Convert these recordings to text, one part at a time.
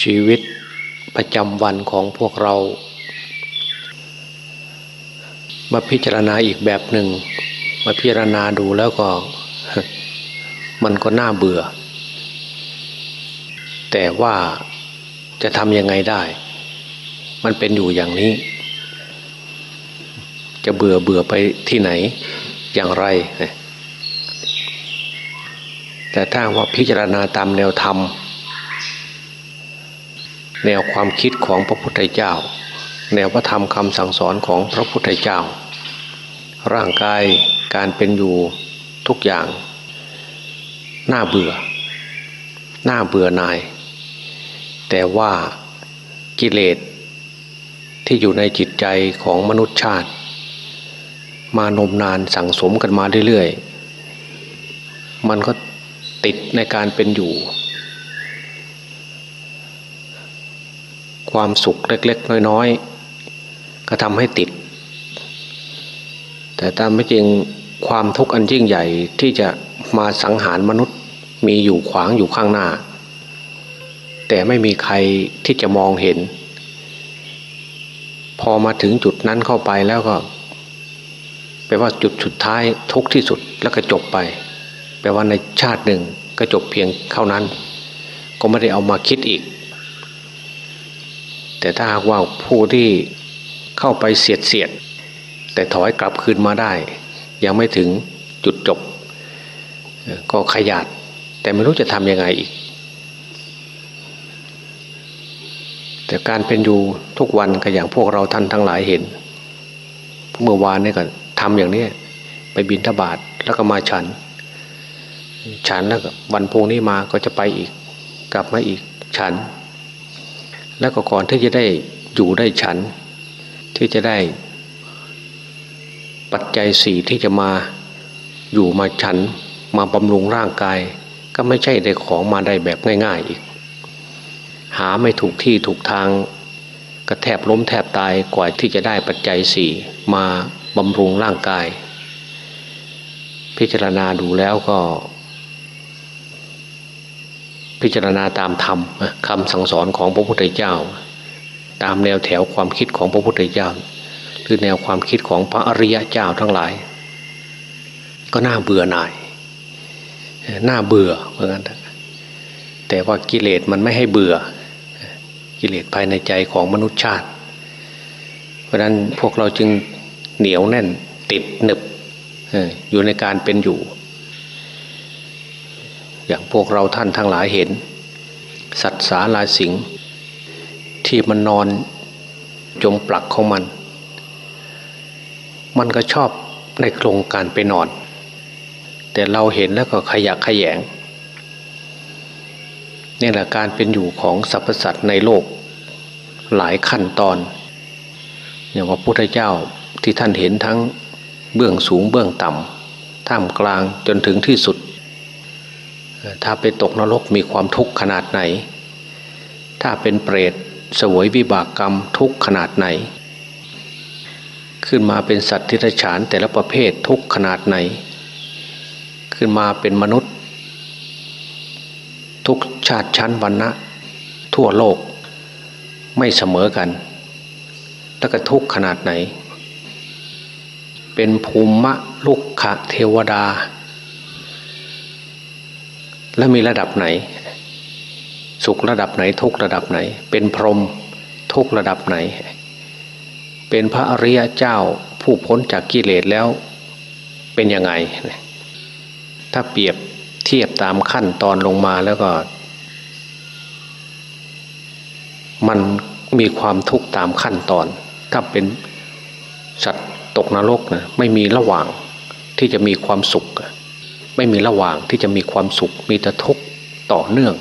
ชีวิตประจำวันของพวกเรา มาพิจารณาอีกแบบหนึ่ง มาพิจารณาดูแล้วก็ มันก็น่าเบื่อ แต่ว่าจะทำยังไงได้ มันเป็นอยู่อย่างนี้ จะเบื่อเบื่อไปที่ไหนอย่างไร แต่ถ้าว่าพิจารณาตามแนวธรรม แนวความคิดของพระพุทธเจ้า แนวพระธรรมคำสั่งสอนของพระพุทธเจ้า ร่างกายการเป็นอยู่ทุกอย่างน่าเบื่อน่าเบื่อหน่าย แต่ว่ากิเลสที่อยู่ในจิตใจของมนุษย์ชาติ มานมนานสั่งสมกันมาเรื่อยๆ มันก็ติดในการเป็นอยู่ ความสุขเล็ก ๆ น้อย ๆ ก็ทำให้ติด แต่ตามไม่จริงความทุกข์อันยิ่งใหญ่ที่จะมาสังหารมนุษย์มีอยู่ขวางอยู่ข้างหน้า แต่ไม่มีใครที่จะมองเห็น พอมาถึงจุดนั้นเข้าไปแล้วก็แปลว่าจุดสุดท้ายทุกที่สุดแล้วก็จบไป แปลว่าในชาติหนึ่งก็จบเพียงเท่านั้น ก็ไม่ได้เอามาคิดอีก แต่ถ้าหากว่าผู้ที่เข้าไปเสียดเสียด แต่ถอยกลับคืนมาได้ ยังไม่ถึงจุดจบ ก็ขยัดแต่ไม่รู้จะทำยังไงอีก แต่การเป็นอยู่ทุกวันก็อย่างพวกเราท่านทั้งหลายเห็น เมื่อวานนี่ก็ทำอย่างนี้ไปบินทบาทแล้วก็มาฉัน ฉันแล้วก็วันพรุ่งนี้มาก็จะไปอีก กลับมาอีกฉัน แล้วก็ก่อนที่จะได้อยู่ได้ฉัน ที่จะได้ปัจจัยสี่ที่จะมาอยู่มาฉันมาบำรุงร่างกาย ก็ไม่ใช่ได้ของมาได้แบบง่าย ๆอีก หาไม่ถูกที่ถูกทางก็แทบล้มแทบตายกว่าที่จะได้ปัจจัยสี่มาบำรุงร่างกาย พิจารณาดูแล้วก็ พิจารณาตามธรรมคำสั่งสอนของพระพุทธเจ้า ตามแนวแถวความคิดของพระพุทธเจ้า หรือแนวความคิดของพระอริยเจ้าทั้งหลาย ก็น่าเบื่อหน่ายน่าเบื่อเหมือนกันแต่ว่ากิเลสมันไม่ให้เบื่อ กิเลสภายในใจของมนุษย์ชาติ เพราะนั้นพวกเราจึงเหนียวแน่นติดหนึบอยู่ในการเป็นอยู่ อย่างพวกเราท่านทั้งหลายเห็น สัตว์สาลาสิงที่มันนอนจมปลักของมัน มันก็ชอบในโครงการไปนอน แต่เราเห็นแล้วก็ขยักขยงนี่แหละการเป็นอยู่ของสรรพสัตว์ในโลกหลายขั้นตอน อย่างว่าพุทธเจ้าที่ท่านเห็นทั้งเบื้องสูงเบื้องต่ำท่ามกลางจนถึงที่สุด ถ้าไปตกนรกมีความทุกข์ขนาดไหน ถ้าเป็นเปรตสวยวิบากกรรมทุกข์ขนาดไหน ขึ้นมาเป็นสัตว์ที่รฉานแต่ละประเภททุกข์ขนาดไหน ขึ้นมาเป็นมนุษย์ ทุกชาติชั้นวรรณะ ทั่วโลก ไม่เสมอกัน แล้วก็ทุกข์ขนาดไหน เป็นภูมิลุกขะเทวดา และมีระดับไหน สุขระดับไหน ทุกระดับไหน เป็นพรหมทุกระดับไหน เป็นพระอริยเจ้าผู้พ้นจากกิเลสแล้วเป็นยังไง ถ้าเปรียบเทียบตามขั้นตอนลงมาแล้วก็ มันมีความทุกข์ตามขั้นตอน ถ้าเป็นสัตว์ตกนรกนะไม่มีระหว่างที่จะมีความสุข ไม่มีระหว่างที่จะมีความสุขมีแต่ทุกข์ต่อเนื่อง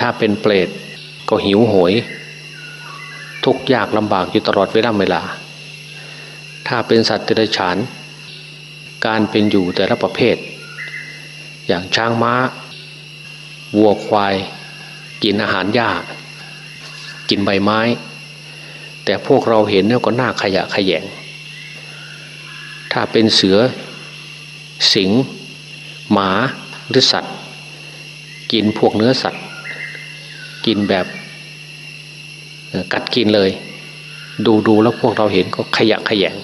ถ้าเป็นเปรตก็หิวโหยทุกข์ยากลำบากอยู่ตลอดเวลาเวลา ถ้าเป็นสัตว์เดรัจฉาน การเป็นอยู่แต่ละประเภท อย่างช้างม้า วัวควาย กินอาหารหญ้า กินใบไม้ แต่พวกเราเห็นเนี่ยก็น่าขยะขยง ถ้าเป็นเสือ สิงหมาหรือสัตว์ กินพวกเนื้อสัตว์ กินแบบกัดกินเลย ดูดูแล้วพวกเราเห็นก็ขยะขยง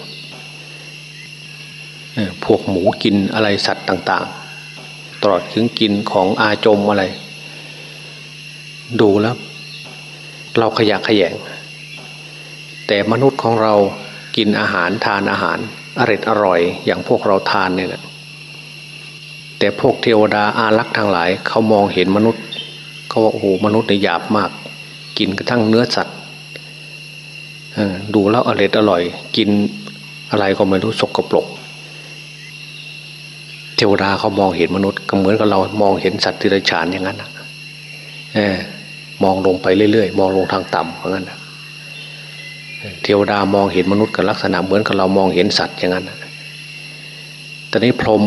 พวกหมูกินอะไรสัตว์ต่าง ๆ ตลอดถึงกินของอาจมอะไร ดูแล้ว เราขยะขยง แต่มนุษย์ของเรากินอาหารทานอาหารอร่อยอร่อยอย่างพวกเราทานเนี่ยแหละ แต่พวกเทวดาอารักษ์ทั้งหลาย เขามองเห็นมนุษย์เขาว่าโอ้โหมนุษย์เนี่ยหยาบมาก กินกระทั่งเนื้อสัตว์ดูแล้วอร่อยอร่อย กินอะไรก็ไม่รู้สกปรกเทวดาเขามองเห็นมนุษย์ก็เหมือนกับเรามองเห็นสัตว์ที่ไรฉานอย่างนั้นนะเออมองลงไปเรื่อยๆมองลงทางต่ำอย่างนั้นเทวดามองเห็นมนุษย์กับลักษณะเหมือนกับเรามองเห็นสัตว์อย่างนั้นตอนนี้พรหม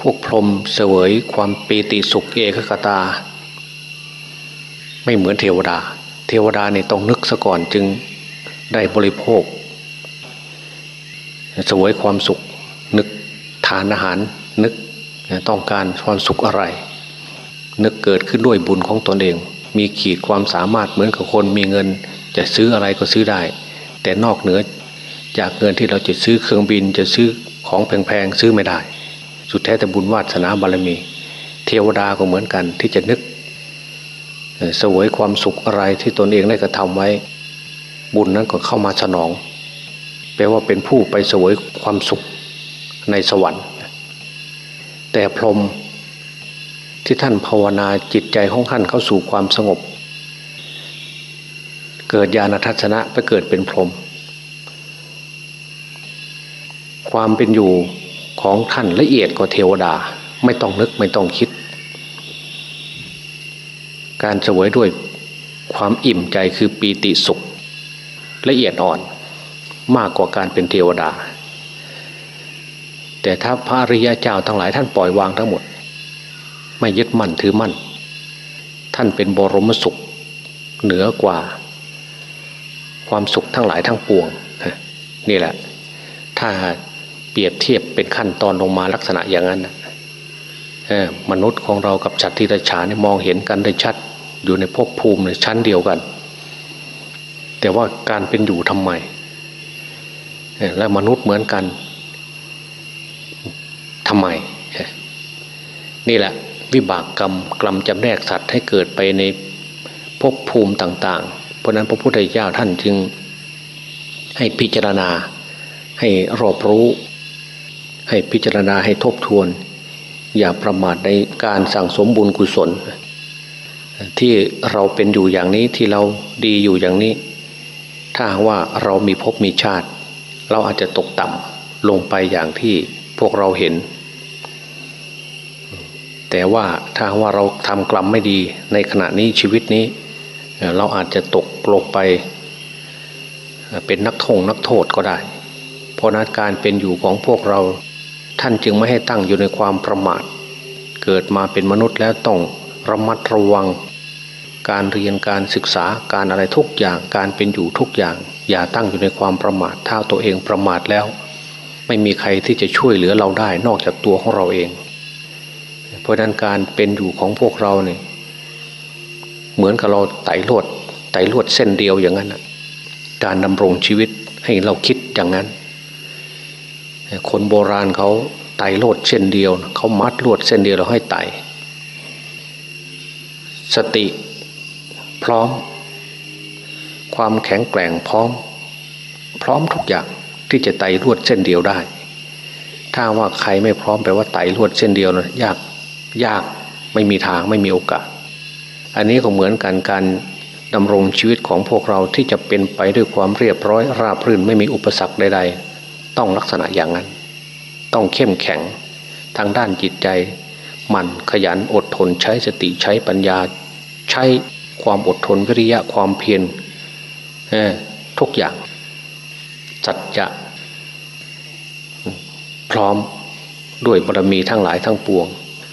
พวกพรหมเสวยความปีติสุขเอกคตา ไม่เหมือนเทวดา เทวดาเนี่ยต้องนึกซะก่อนจึงได้บริโภค เสวยความสุขนึกทานอาหารนึกต้องการความสุขอะไร นึกเกิดขึ้นด้วยบุญของตนเอง มีขีดความสามารถเหมือนกับคนมีเงิน จะซื้ออะไรก็ซื้อได้ แต่นอกเหนือจากเงินที่เราจะซื้อเครื่องบินจะซื้อของแพงๆซื้อไม่ได้ สุดแท้แต่บุญวาสนาบารมี เทวดาก็เหมือนกันที่จะนึกสวยความสุขอะไรที่ตนเองได้กระทำไว้ บุญนั้นก็เข้ามาสนอง แปลว่าเป็นผู้ไปสวยความสุขในสวรรค์ แต่พรหมที่ท่านภาวนาจิตใจของท่านเข้าสู่ความสงบ เกิดญาณทัศนะไปเกิดเป็นพรหมความเป็นอยู่ ของท่านละเอียดกว่าเทวดา ไม่ต้องนึกไม่ต้องคิด การเสวยด้วยความอิ่มใจคือปีติสุข ละเอียดอ่อนมากกว่าการเป็นเทวดา แต่ถ้าพระอริยเจ้าทั้งหลายท่านปล่อยวางทั้งหมด ไม่ยึดมั่นถือมั่น ท่านเป็นบรมสุข เหนือกว่า ความสุขทั้งหลายทั้งปวงนี่แหละ ถ้า รียบเทียบเป็นขั้นตอนลงมาลักษณะอย่างนั้นมนุษย์ของเรากับสัตว์ที่ไรฉานมองเห็นกันได้ชัดอยู่ในภพภูมิในชั้นเดียวกัน แต่ว่าการเป็นอยู่ทำไมและมนุษย์เหมือนกันทำไม นี่แหละ วิบากกรรมกรรมจำแนกสัตว์ให้เกิดไปในภพภูมิต่าง ๆ เพราะนั้นพระพุทธเจ้าท่านจึงให้พิจารณาให้รอบรู้ ให้พิจารณาให้ทบทวน อย่าประมาทในการสั่งสมบุญกุศล ที่เราเป็นอยู่อย่างนี้ที่เราดีอยู่อย่างนี้ ถ้าว่าเรามีภพมีชาติ เราอาจจะตกต่ำลงไปอย่างที่พวกเราเห็น แต่ว่าถ้าว่าเราทำกรรมไม่ดีในขณะนี้ชีวิตนี้ เราอาจจะตกลงไปเป็นนักทงนักโทษก็ได้ เพราะนั้นการเป็นอยู่ของพวกเรา ท่านจึงไม่ให้ตั้งอยู่ในความประมาท เกิดมาเป็นมนุษย์แล้วต้องระมัดระวัง การเรียนการศึกษาการอะไรทุกอย่างการเป็นอยู่ทุกอย่าง อย่าตั้งอยู่ในความประมาทถ้าตัวเองประมาทแล้ว ไม่มีใครที่จะช่วยเหลือเราได้นอกจากตัวของเราเอง เพราะนั้นการเป็นอยู่ของพวกเราเนี่ยเหมือนกับเราไต่ลวดไต่ลวดเส้นเดียวอย่างนั้นการดำรงชีวิตให้เราคิดอย่างนั้น คนโบราณเขาไต่โลดเช่นเดียว เขามัดลวดเส้นเดียวเราให้ไต่สติพร้อม ความแข็งแกร่งพร้อม พร้อมทุกอย่างที่จะไต่ลวดเส้นเดียวได้ ถ้าว่าใครไม่พร้อมแปลว่าไต่ลวดเส้นเดียวนะยากยากไม่มีทางไม่มีโอกาส อันนี้ก็เหมือนกันการดำรงชีวิตของพวกเราที่จะเป็นไปด้วยความเรียบร้อยราบรื่นไม่มีอุปสรรคใดๆ ต้องลักษณะอย่างนั้น ต้องเข้มแข็งทางด้านจิตใจมันขยันอดทนใช้สติใช้ปัญญา ใช้ความอดทนวิริยะความเพียรทุกอย่างจัดจะพร้อมด้วยบารมีทั้งหลายทั้งปวง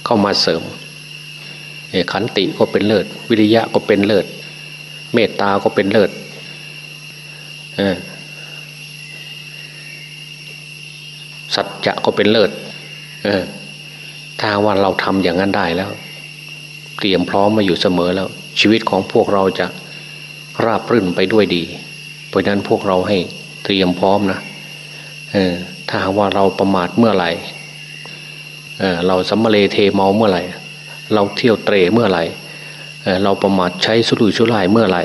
เข้ามาเสริมขันติก็เป็นเลิศ วิริยะก็เป็นเลิศ เมตตาก็เป็นเลิศ สัจจะก็เป็นเลิศเออถ้าว่าเราทำอย่างนั้นได้แล้ว เตรียมพร้อมมาอยู่เสมอแล้ว ชีวิตของพวกเราจะราบรื่นไปด้วยดี เพราะฉะนั้นพวกเราให้เตรียมพร้อมนะเออถ้าว่าเราประมาทเมื่อไหร่เออเราสัมมาเลเทเมาเมื่อไหร่ เราเที่ยวเตรเมื่อไหร่เออเราประมาทใช้สุรุ่ยสุร่ายเมื่อไหร่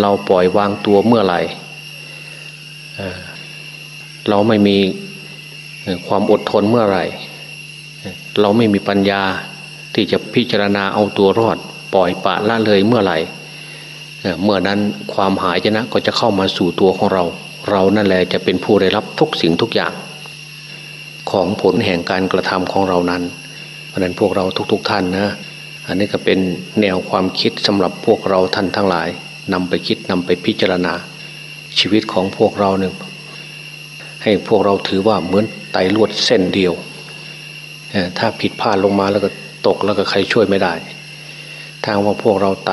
เราปล่อยวางตัวเมื่อไหร่เออเราไม่มี ความอดทนเมื่อไหร่ เราไม่มีปัญญาที่จะพิจารณาเอาตัวรอด ปล่อยปะละเลยเมื่อไหร่เมื่อนั้นความหายชนะก็จะเข้ามาสู่ตัวของเรา เรานั่นแหละจะเป็นผู้ได้รับทุกสิ่งทุกอย่าง ของผลแห่งการกระทำของเรานั้น เพราะฉะนั้นพวกเราทุกๆทท่านนะอันนี้ก็เป็นแนวความคิดสำหรับพวกเราท่านทั้งหลายนำไปคิดนำไปพิจารณา ชีวิตของพวกเราหนึ่ง ให้พวกเราถือว่าเหมือนไตลวดเส้นเดียว ถ้าผิดพลาดลงมาแล้วก็ตกแล้วก็ใครช่วยไม่ได้ถ้าว่าพวกเราไต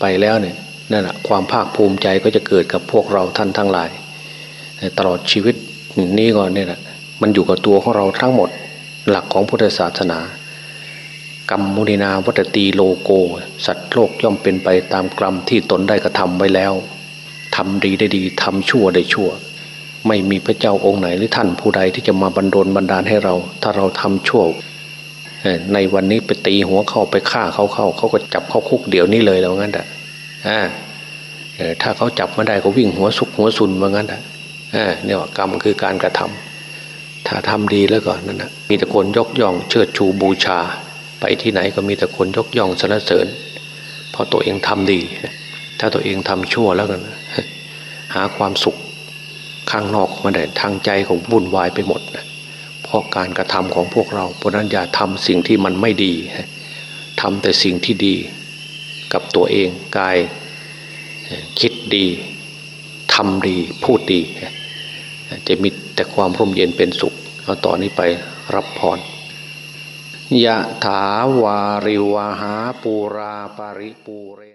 ไปแล้วเนี่ยนั่นแหะความภาคภูมิใจก็จะเกิดกับพวกเราท่านทั้งหลาย ตลอดชีวิตนี้ก่อนเนี่ยแหละมันอยู่กับตัวของเราทั้งหมดหลักของพุทธศาสนากรรมมุนินาวัตตีโลโก สัตว์โลกย่อมเป็นไปตามกรรมที่ตนได้กระทำไว้แล้วทำดีได้ดีทำชั่วได้ชั่ว ไม่มีพระเจ้าองค์ไหนหรือท่านผู้ใดที่จะมาบันดลบันดาลให้เรา ถ้าเราทำชั่วในวันนี้ไปตีหัวเข้าไปฆ่าเขาเข้าเขาก็จับเข้าคุกเดี๋ยวนี้เลยแล้วงั้นอะถ้าเขาจับมาได้ก็วิ่งหัวสุกหัวซุนว่างั้นอะเนี่ยกรรมคือการกระทำถ้าทำดีแล้วก่อนนั่นนะมีแต่คนยกย่องเชิดชูบูชา ไปที่ไหนก็มีแต่คนยกย่องสรรเสริญเพราะตัวเองทำดี ถ้าตัวเองทำชั่วแล้วกันหาความสุข ข้างนอกมาได้ทางใจของวุ่นวายไปหมดนะเพราะการกระทำของพวกเราเพราะนั้นอย่าทำสิ่งที่มันไม่ดีทำแต่สิ่งที่ดีกับตัวเองกายคิดดีทำดีพูดดี จะมีแต่ความร่มเย็นเป็นสุขเอาต่อนนี้ไปรับพรยะถาวาริวหาปูราปาริปูเร